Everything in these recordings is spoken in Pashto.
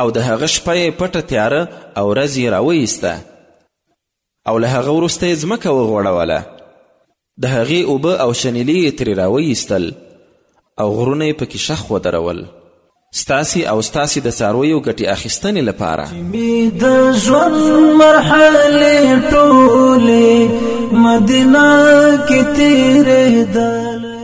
او د هغه شپه یې پټه تیاره او ورځ یې راویسته او له هغه وروسته یې ځمکه وغوړوله د هغې اوبه او شنیلې یې ترې راویستل او غرونه یې پکې شخ ودرول ستاسې او ستاسې د څارویو ګټې اخیستنې لپاره د ژوند مرحلې ټولې مدینه کې تیرېدل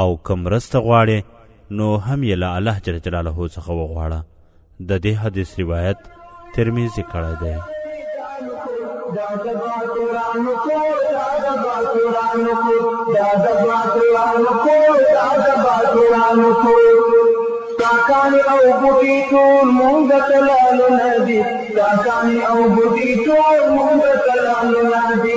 او که مرسته غواړې نو هم یې له الله جل جلاله څخه وغواړه د دې حدیث روایت ترمذي کړی دی کاکانی او بوټي ټول مونږ ته لالو ندي کاکانی او بوټي ټول مونږ ته لالو ندي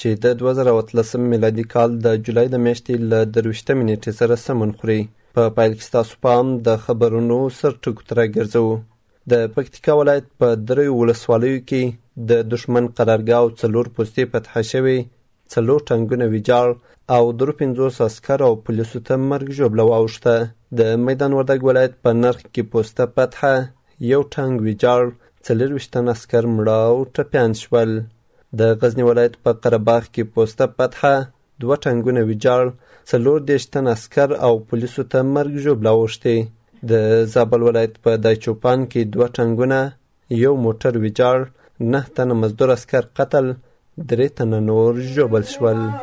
چې د دوه زره او اتلسم میلادي کال د جولای د میاشتې له درویشتمې نیټې سره سمون خوري. په پیل کې ستاسو پام د خبرونو سر ټکو ته راګرځوو. د پکتیکا ولایت په دریو ولسوالیو کې د دښمن قرارګاه او څلور پوستې فتح شوې، څلور ټانګونه ویجاړ او درو پنځوس عسکر او پولیسو ته مرګ ژوبله واوښته. د میدان وردګ ولایت په نرخ کې پوسته فتحه، یو ټانګ ویجاړ، څلېرویشت تن عسکر مړه او ټپیان شول. د غزني ولایت په قره باغ کې پوسته پتحه، دوه ټانګونه ویجاړ، څلور دېرش تن عسکر او پولیسو ته مرګ ژوبله اوښتې. د زابل ولایت په دایچوپان کې دوه ټانګونه، یو موټر ویجاړ، نه تنه مزدور عسکر قتل، درې تنه نور ژوبل شول.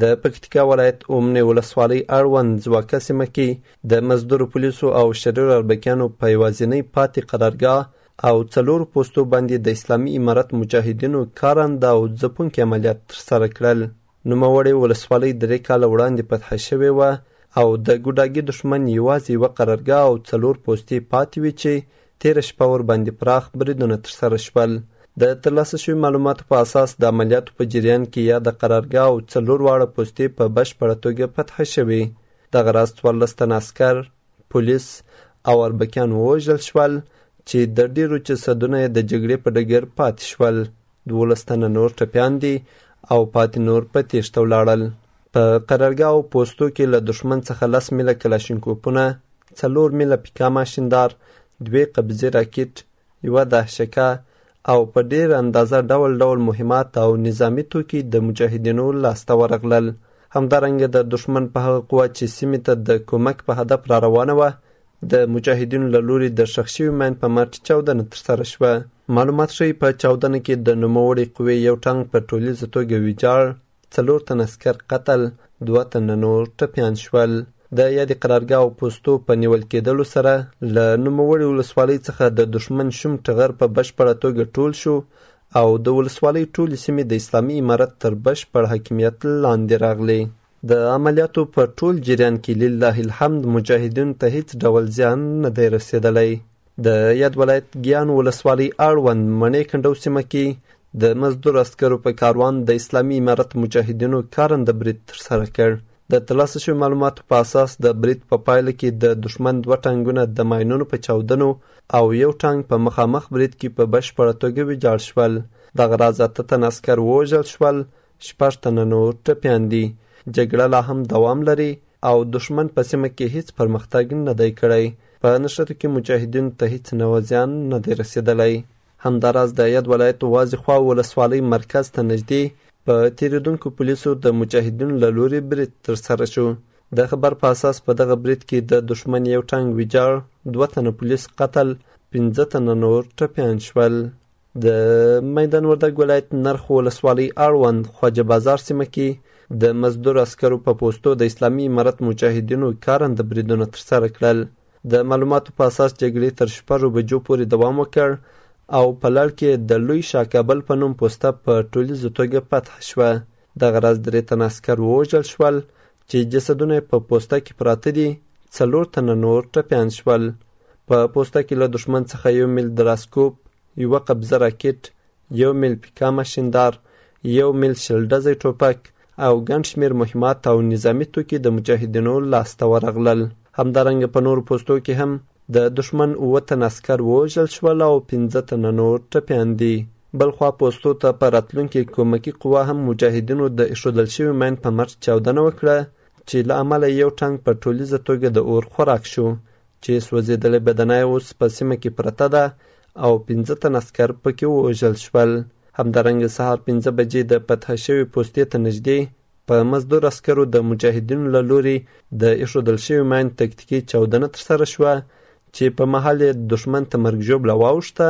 د پکتیکا ولایت اومنې ولسوالۍ اړوند ځواکه سیمه کې د مزدور پولیسو او شریر اربکیانو په یوازینۍ پاتې قرارګاه او څلورو پوستو باندې د اسلامي امارت مجاهدینو کارنده او ځپونکي عملیات ترسره کړل نوموړې ولسوالۍ درې کاله وړاندې فتح شوې وه او د ګوډاګي دښمن یوازې یوه قرارګاه او څلور پوستې پاتې وې چې تېره شپه ورباندې پراخ بریدونه ترسره شول. د ترلاسه شوي معلوماتو په اساس د عملیاتو په جریان کې یاده قرارګاه او څلور واړه پوستې په بشپړه توګه فتح شوې. دغه راز څوارلس تنه عسکر، پولیس او اربکیان ووژل شول چې د ډېرو جسدونه یې د جګړې په ډګر پاتې شول. دوولس تنه نور ټپیان دي او پاتې نور په تیښته ولاړل په قرارګاه او پوستو کې له دښمن څخه لس میله کلاشینکوپونه څلور میله پیکا ماشیندار دوې قبضې راکټ یوه دهشکه او په ډېر اندازه ډول ډول مهمات او نظامي توکي د مجاهدینو لاسته ورغلل همدارنګه د دښمن په هغه قوه چې سیمې ته د کمک په هدف را روانه وه د مجاهدینو له لوري د ښخ شوي ماین په مټ چاودنه ترسره شوه معلومات ښیي په چاودنه کې د نوموړې قوې یو ټانګ په ټولیزه توګه ویجاړ څلور تن عسکر قتل دوه تنه نور ټپیان شول د یادې قرارګاه او پوستو په نیول کېدلو سره له نوموړې ولسوالۍ څخه د دښمن شوم ټغر په بشپړه توګه ټول شو او د ولسوالۍ ټولې سیمې د اسلامي امارت تر بشپړ حاکمیت لاندې راغلې د عملیاتو په ټول جریان کې لله الحمد مجاهدینو ته هیڅ ډول زیان نه دی رسېدلی د یاد ولایت ګیان ولسوالۍ اړوند مڼې کنډو سیمه کې د مزدور عسکرو په کاروان د اسلامي امارت مجاهدینو کارنده برید ترسره کړ د ترلاسه شوو معلوماتو په اساس د برید په پایله کې د دښمن دوه ټانګونه د ماینونو په چاودنو او یو ټانګ په مخامخ برید کې په بشپړه توګه ویجاړ شول دغه راز اته تن عسکر ووژل شول شپږ تنه نور ټپیان دي. جګړه لا هم دوام لري او دښمن په سیمه کې هیڅ پرمختګ نه دی کړی. په نښتو کې مجاهدینو ته هیڅ نوع زیان نه دی رسیدلی. همداراز د ید ولایت وازي خوا ولسوالۍ مرکز ته نږدې په تیریدونکو پولیسو د مجاهدینو له لوري برید ترسره شو. د خبر په اساس په دغه برید کې د دښمن یو ټانګ ویجاړ، دوه تنه پولیس قتل، پنځه تنه نور ټپیان شول. د میدان وردګ ولایت نرخ ولسوالۍ اړوند خواجه بازار سیمه کې د مزدور عسکرو په پوستو د اسلامي امارت مجاهدینو کارنده بریدونه ترسره کړل د معلوماتو په اساس جګړې تر شپږو بجو پورې دوام وکړ او په لړ کې د لوی شاه کابل په نوم پوسته په ټولیزه توګه فتح شوه دغه راز درې تنه عسکر ووژل شول چې جسدونه یې په پوسته کې پراته دي، څلور تنه نور ټپیان شول. په پوسته کې له دښمن څخه یو میل دراسکوپ، یوه قبضه راکټ، یو میل پیکا ماشیندار، یو میل شلډزی ټوپک او ګڼ شمېر مهمات او نظامي توکي د مجاهدینو لاسته ورغلل همدارنګه په نورو پوستو کې هم د دښمن اووه تنه عسکر ووژل شول او پنځه تنه نور ټپیان دي بلخوا پوستو ته په راتلونکې کومکي قوا هم مجاهدینو د اېښودل شوي ماین په مټ چاودنه وکړه چې له امله یې یو ټانک په ټولیزه توګه د اور خوراک شو چې سوځېدلې بدنه یې اوس په سیمه کې پرته ده او پنځه تن عسکر پکې ووژل شول همدارنګه سهار پنځه بجې د فتح شوې پوستې ته نږدې په مزدور عسکرو د مجاهدینو له لوري د ایښودل شوي ماین تکتیکي چاودنه ترسره شوه چې په مهال یې دښمن ته مرګ ژوبله واوښته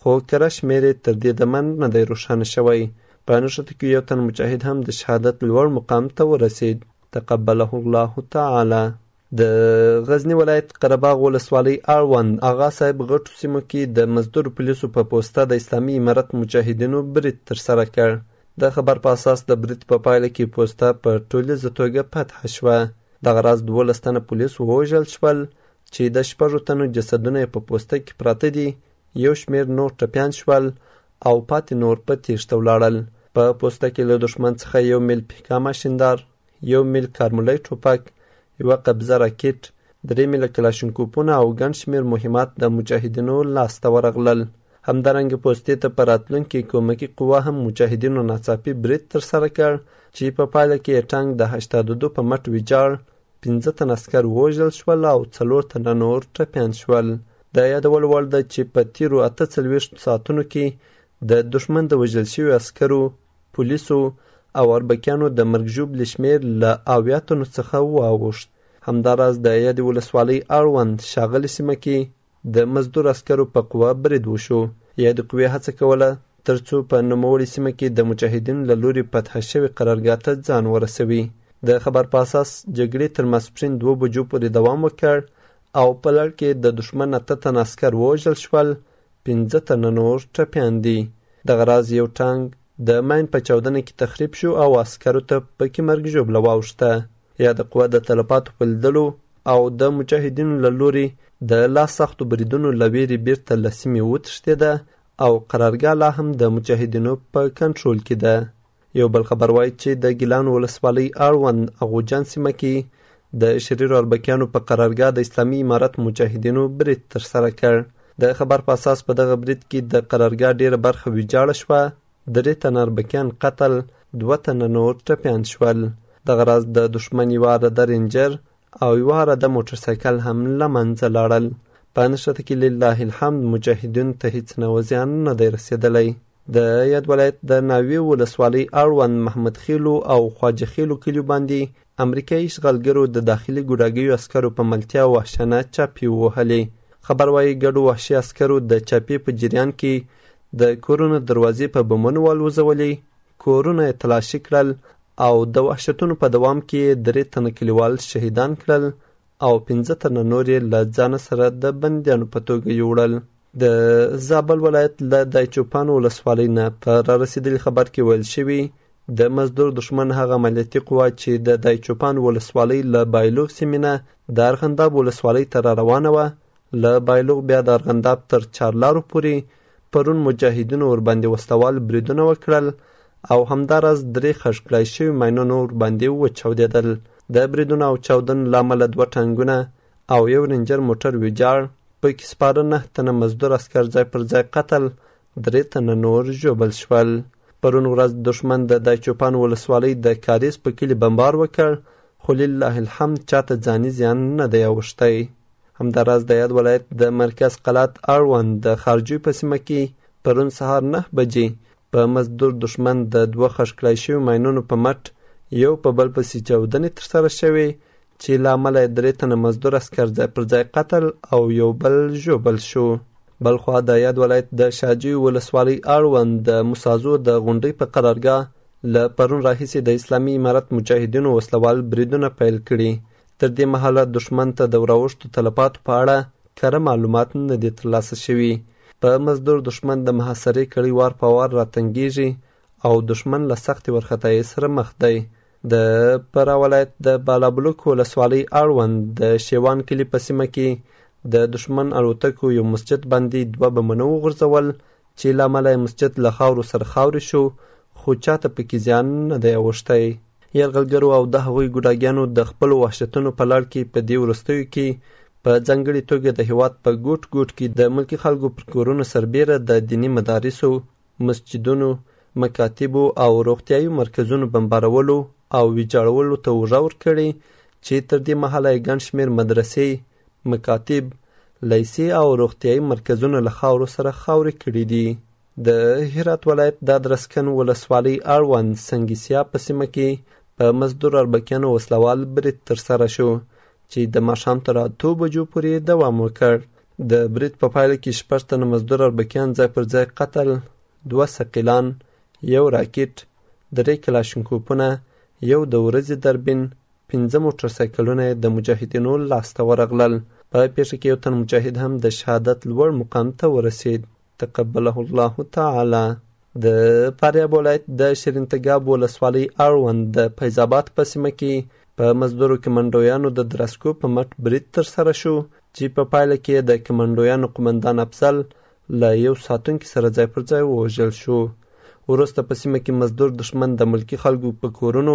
خو کره شمېر یې تر دې دمه نه دی روښانه شوی. په نښتو کې یو تن مجاهد هم د شهادت لوړ مقام ته ورسید. تقبله الله تعالی. د غزني ولایت قرهباغ ولسوالۍ اړوند اغا صاحب غټو سیمو کې د مزدور پولیسو په پوسته د اسلامي امارت مجاهدینو برید ترسره کړ. د خبر په اساس د برید په پایله کې پوسته په ټولیزه توګه فتح شوه. دغه راز دولس تنه پولیس ووژل شول چې د شپږو تنو جسدونه یې په پوسته کې پراته دي یو شمېر نور ټپیان شول او پاتې نور په تېښته ولاړل. په پوسته کې له دښمن څخه یو میل پیکا ماشیندار، یو میل کارمولی ټوپک، یوه قبضه راکټ، درې میله کلاشینکوپونه او ګڼ شمېر مهمات د مجاهدینو لاس ته ورغلل. همدارنګه پوستې ته په راتلونکې کومکي قوه هم مجاهدینو ناڅاپي برید ترسره کړ چې په پایله کې یې ټانک د هشتادودو په مټ ویجاړ پنځه تن عسکر ووژل شول او څلور تنه نور ټپیان شول د یادولو وړ ده چې په تیرو اته څلوېښت ساعتونو کې د دښمن د وژل شوي عسکرو پولیسو او اربکیانو د مرګ ژوبلې شمېر له اویا تنو څخه واوښت همداراز د یادې ولسوالۍ اړوند شاغلې سیمه کې د مزدور عسکرو په قوه برید وشو. یادې قوې هڅه کوله تر څو په نوموړې سیمه کې د مجاهدینو له لوري فتح شوې قرارګاه ته ځان ورسوي. د خبر په اساس جګړې تر ماسپښین دوه بجو پورې دوام وکړ او په لړ کې د دښمن اته تنه عسکر ووژل شول، پنځه تنه نور ټپیان دي. دغه راز یو ټانګ د ماین په چاودنه کې تخریب شو او عسکرو ته پکې مرګ ژوبله واوښته. یاده قوه د تلفاتو په لیدلو او د مجاهدینو له لوري د لا سختو بریدونو له ویرې بیرته له سیمې وتښتېده او قرارګاه لا هم د مجاهدینو په کنټرول کې ده یو بل خبر وایي چې د ګیلان ولسوالۍ اړوند اغوجان سیمه کې د شریرو اربکیانو په قرارګاه د اسلامي امارت مجاهدینو برید ترسره کړ د خبر په اساس په دغه برید کې د قرارګاه ډیره برخه ویجاړه شوه درې تنه اربکیان قتل، دوه تنه نور ټپیان شول. دغه راز د دښمن یوه عراده رینجر او یوه عراده موټرسایکل هم له منځه لاړل. په نښته کې لله الحمد مجاهدینو ته هیڅ نوع زیان نه دی رسېدلی. د یاد ولایت د ناوې ولسوالۍ اړوند محمد خیلو او خواجه خیلو کلیو باندې امریکایي اشغالګرو د داخلي ګوډاګیو عسکرو په ملتیا وحشانه چاپې ووهلې خبر وايي ګډو وحشي عسکرو د چاپې په جریان کې د کورونو دروازې په بمونو والوځولې کورونه یې تلاشي کړل او د وحشتونو په دوام کې یې درې تنه کلیوال شهیدان کړل او پنځه تنه نور یې له ځانه سره د بندیانو په توګه یوړل د زابل ولایت له دایچوپان ولسوالۍ نه په رارسېدلي خبر کې ویل شوي د مزدور دښمن هغه عملیاتي قوا چې د دایچوپان ولسوالۍ له بایلوغ سیمې نه د ارغنداب ولسوالۍ ته را روانه وه له بایلوغ بیا د ارغنداب تر چارلارو پورې پرون مجاهدینو ورباندې وسلوال بریدونه وکړل او همداراز درې خښ کړای شوي ماینونه ورباندې وچاودېدل د بریدونو او چاودنو له امله دوه ټانګونه او یو رینجر موټر ویجاړ، پکې سپاره نهه تنه مزدور عسکر ځای پر ځای قتل، درې تنه نور ژوبل شول. پرون ورځ دښمن د دایچوپان ولسوالۍ د کاریز په کلي بمبار وکړ، خو لله الحمد چاته ځاني زیان نه دی اوښتی. همداراز د یاد ولایت د مرکز قلات اړوند د خارجوی په سیمه کې پرون سهار نهه بجې په مزدور دښمن د دوه خښ کړای شوي ماینونو په مټ یو په بل پسې چاودنې ترسره شوې چې له امله یې درې تنه مزدور عسکر ځای پر ځای قتل او یو بل ژوبل شو بلخوا د یاد ولایت د شاجوی ولسوالۍ اړوند د مسازو د غونډۍ په قرارګاه له پرون راهیسې د اسلامي امارت مجاهدینو وسلوال بریدونه پیل کړي تر دې مهاله دښمن ته د وراوښتو تلفاتو په اړه کره معلومات نه دي ترلاسه شوي. په مزدور دښمن د محاصرې کړۍ وار په وار راتنګېږي او دښمن له سختې ورخطایۍ سره مخ دی. د فراه ولایت د بالابلوک ولسوالۍ اړوند د شیوان کلي په سیمه کې د دښمن الوتکو یو مسجد باندې دوه بمونه وغورځول چي له امله یې مسجد له خاورو سره خاوري شو خو چا ته پکي زیان نه دی اوښتی. یرغلګرو او دهغوی ګوډاګیانو د خپلو وحشتونو په لړ کي په دې وروستیو کي په ځانګړي توګه د هیواد په ګوټ ګوټ کي د ملکي خلګو پر کورونو سربیره د دیني مدارسو، مسجدونو، مکاتبو او روغتیایي مرکزونو بمبارولو او ویجاړولو ته اوږه ورکړې چي تر دې مهاله یې ګڼ شمیر مدرسې، مکاتب، ليسې او روغتيايي مرکزونه له خاورو سره خاورې کړي دي. د هرات ولایت دادرسکن ولسوالۍ اړوند سنګي سیاب په سیمه کې په مزدور اربکیانو وسلوال برید ترسره شو چې د ماښام تر اتو بجو پورې دوام وکړ. د برید په پایله کې شپږ تنه مزدور اربکیان ځای پر ځای قتل، دوه ثقیلان، یو راکټ، درې کلاشینکوپونه، یو د ورځې دربین، پنځه موټر سایکلونه یې د مجاهدینو لاسته ورغلل. په پیښه کې یو تن مجاهد هم د شهادت لوړ مقام ته ورسید. تقبله الله تعالی. د فاریاب ولایت د شیرینتګاب ولسوالۍ اړوند د فیض آباد په سیمه کې په مزدورو کمانډویانو د درسکو په مټ برید ترسره شو چې په پایله کې د کمانډویانو قومندان افضل له یو ساتونکي سره ځای پر ځای ووژل شو وروسته په سیمه کې مزدور دښمن د ملکي خلکو په کورونو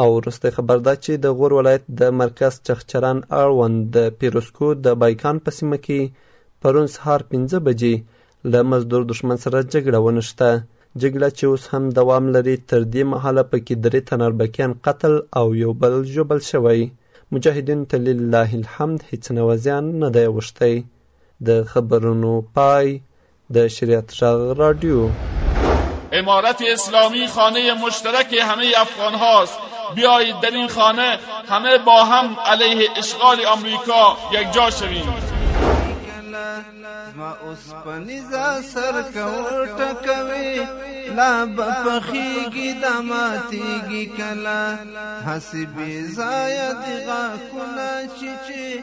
او وروستی خبر دا چې د غور ولایت د مرکز چخچران اړوند د پیروسکو د بایکان په سیمه کې پرون سهار پنځه بجې له مزدور دښمن سره جګړه ونښته جګړه چې اوس هم دوام لري تر دې مهاله پکې درې تناربکیان قتل او یو بل ژوبل شوی مجاهدینو ته لله الحمد هیڅ نوه زیان نه دی اوښتی د خبرونو پای د شریعت غږ رادیو امارت اسلامی خانه مشترک همه افغان هاست بیایید در این خانه همه با هم علیه اشغال آمریکا یک جا شویم ما اوس پنیزا سر کور ټکوي لا بپخیږي د ماتیږي کلا حسبي زاید غا کلا چی چی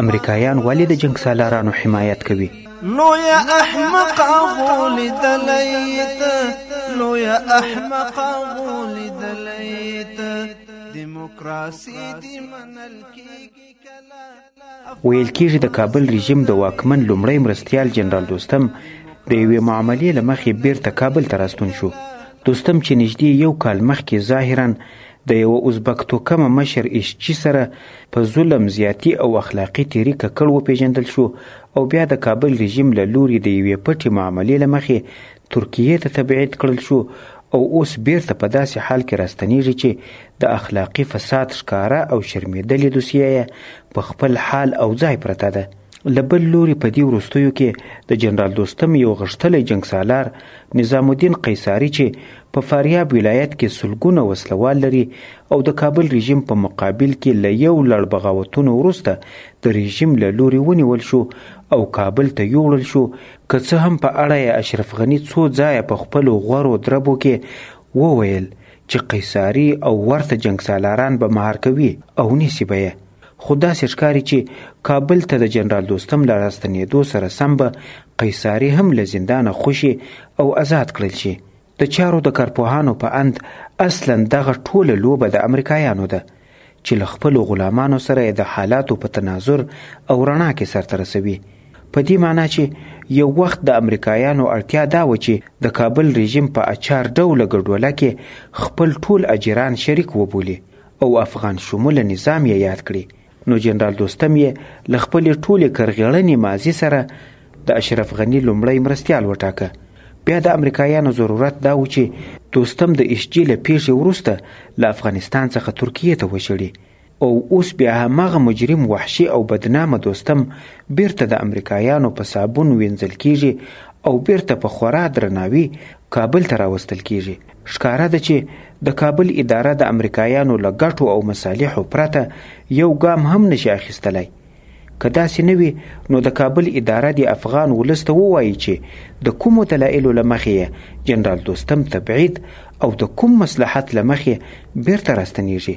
امریکایان ولې د جنګ سالارانو حمایت کوي لوی احمق غولي دلیت لوی احمق غولي دلیت دیموکراسي دی منل کیږي کلا ویل کیږي د کابل رژیم د واکمن لومړی مرستیال جنرال دوستم د یوې معاملې له مخې بیرته کابل ته راستون شو دوستم چې نږدې یو کال مخکې ظاهرا د یوه ازبک توکمه مشر ایشچي سره په ظلم، زیاتي او اخلاقي تیري ککړ وپېژندل شو او بیا د کابل رژیم له لوري د یوې پټې معاملې له مخې ترکیې ته تبعید کړل شو او اوس بیرته په داسې حال کې راستنیږي چې د اخلاقي فساد ښکاره او شرمېدلې دوسیه یې په خپل حال او ځای پرته ده. له بل لوري په دې وروستیو کې د جنرال دوستم یو غښتلی جنګسالار نظام الدین قیصاري چې په فاریاب ولایت کې سلګونه وسلوال لري او د کابل رژیم په مقابل کې له یو لړ بغاوتونو وروسته د رژیم له لوري ونیول شو او کابل ته یوړل شو که څه هم په اړه یې اشرف غني څو ځایه په خپلو غورو دربو کې وویل چې قیصاري او ورته جنګسالاران به مهار کوي او نیسي به یې خو داسې ښکاري چې کابل ته د جنرال دوستم له راستنېدو سره سم به قیصاري هم له زندانه خوشې او ازاد کړل شي. د چارو د کارپوهانو په اند اصلا دغه ټوله لوبه د امریکایانو ده چې له خپلو غلامانو سره یې د حالاتو په تناظر او رڼا کې سرته رسوي. په دې معنا چې یو وخت د امریکایانو اړتیا دا وه چې د کابل رژیم په اچار ډوله ګډوله کې خپل ټول اجیران شریک وبولي او افغان شموله نظام یې یاد کړي نو جنرال دوستم یې له خپلې ټولې کرغېړنې مازی سره د اشرف غني لومړی مرستیال وټاکه بیا د امریکایانو ضرورت دا و چې دوستم د اشجي له پیښې وروسته له افغانستان څخه ترکیې ته وشړي او اوس بیا هماغه مجرم وحشي او بدنامه دوستم بیرته د امریکایانو په صابون وینځل کیږي او بیرته په خورا درناوي کابل ته راوستل کیږي ښکاره ده چې د کابل اداره د امریکایانو له ګټو او مصالحو پرته یو ګام هم نشي اخیستلای که داسې نه وي نو د کابل اداره د افغان ولس ته ووایي چې د کومو دلایلو له مخې یې جنرال دوستم تبعید او د کوم مصلحت له مخې بیرته راستنیږي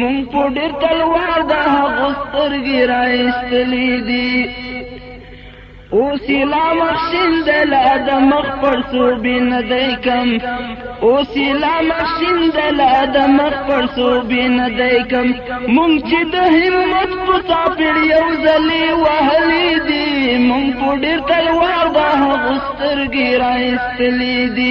مونږ په ډېر تلوار د هغو سترګې راایستلې دي اوس لا مخشین د لا د مخ پر صوبې نه دی کم اوس لا مخشین د لا د مخ پر صوبې نه دی کم مونږ چې د همت په تاپړ یو ځلې وهلې دي مونږ په ډېر تلوار د هغو سترګې راایستلې دي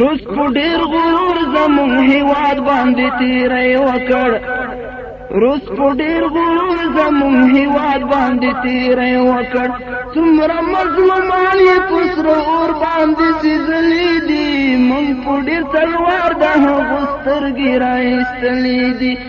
روز په ډیر غرور زمون هیواد باندې تیرې وکړ روز په ډیر غرور زمون هیواد باندې تیرې وکړ څومره مظلومان یې په سره اور باندې سیزلې دي مونږ په ډیر تلوار د هغو سترګې را ایستلې دي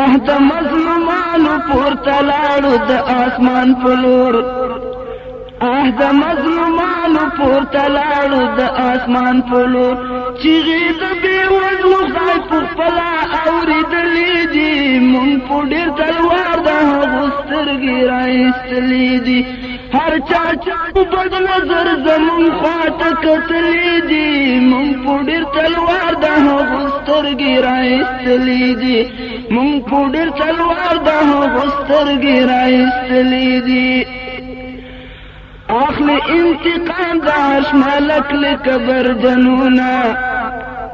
اه د مظلومانو پورته لاړو د آسمان په لور اه د مظلومانو پورته لاړو د آسمان په لور چیغې د بې وزلو خدای په خپله اورېدلې دي مونږ په ډېر تلوار د هغو سترګې را ایستلې دي هر چا په بد نظر زمون خواته کتلې دي مون په ډېر تلوار د هغو سترګې راایستلې دي مون په ډېر تلوار د هغو سترګې راایستلې دي اخلي انتقام د عشملک لکبر جنونه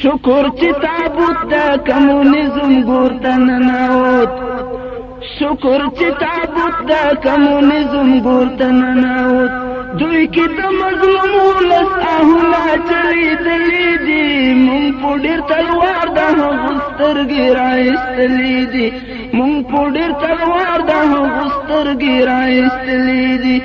شکر چې تابوت د کمونیزم ګورته ننوت شکر چې تابوت د کمونیزم ګورته ننوت دوی کې د مظلوم ولس اهونه چلیدلې دي مونږ په ډېر تلوار د هغو سترګې راایستلې دي مونږ په ډېر تلوار د هغو سترګې راایستلې دي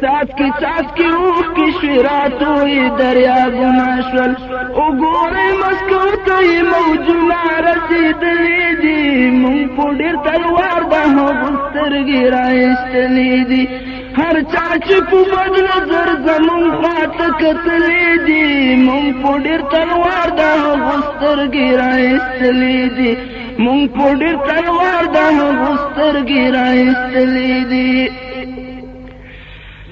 څاڅکي څاڅکي اوښکې شوې راتوی دریابونه شول وګورئ مسکو ته یې موجونه رسېدلي دي مونږ په ډېر تلوار د هغو سترګې راایستلې دي هر چا چې په بد نظر زمونږ خوا ته کتلې دي مونږ په ډېر تلوار د هغو سترګې راایستلې دي مونږ په ډېر تلوار د هغو سترګې راایستلې دي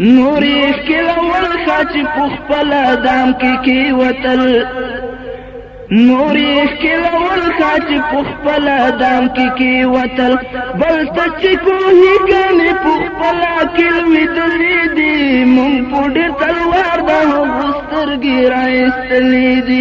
نورې ښکل ول خاچ په خپل دام کې کې وتل نورې ښکل ول خاچ په خپل دام کې کې وتل بل ته چې کوهي ګنې په خپل کې ویدلې دي مونږ په ډېر تلوار د هغو سترګې راایستلې دي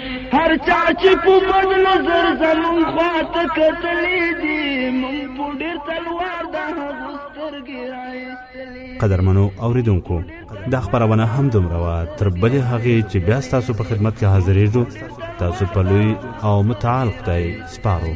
هر چا چې په بد نظر زمون خواته کتلې دي مون په ډېر تلوار د هغو سترګې راایستلې قدرمنو اوریدونکو دا خبرونه هم دومره وه تر بلې هغې چې بیا ستاسو په خدمت کې حاضرېږو تاسو په لوی او متعال خدای سپارو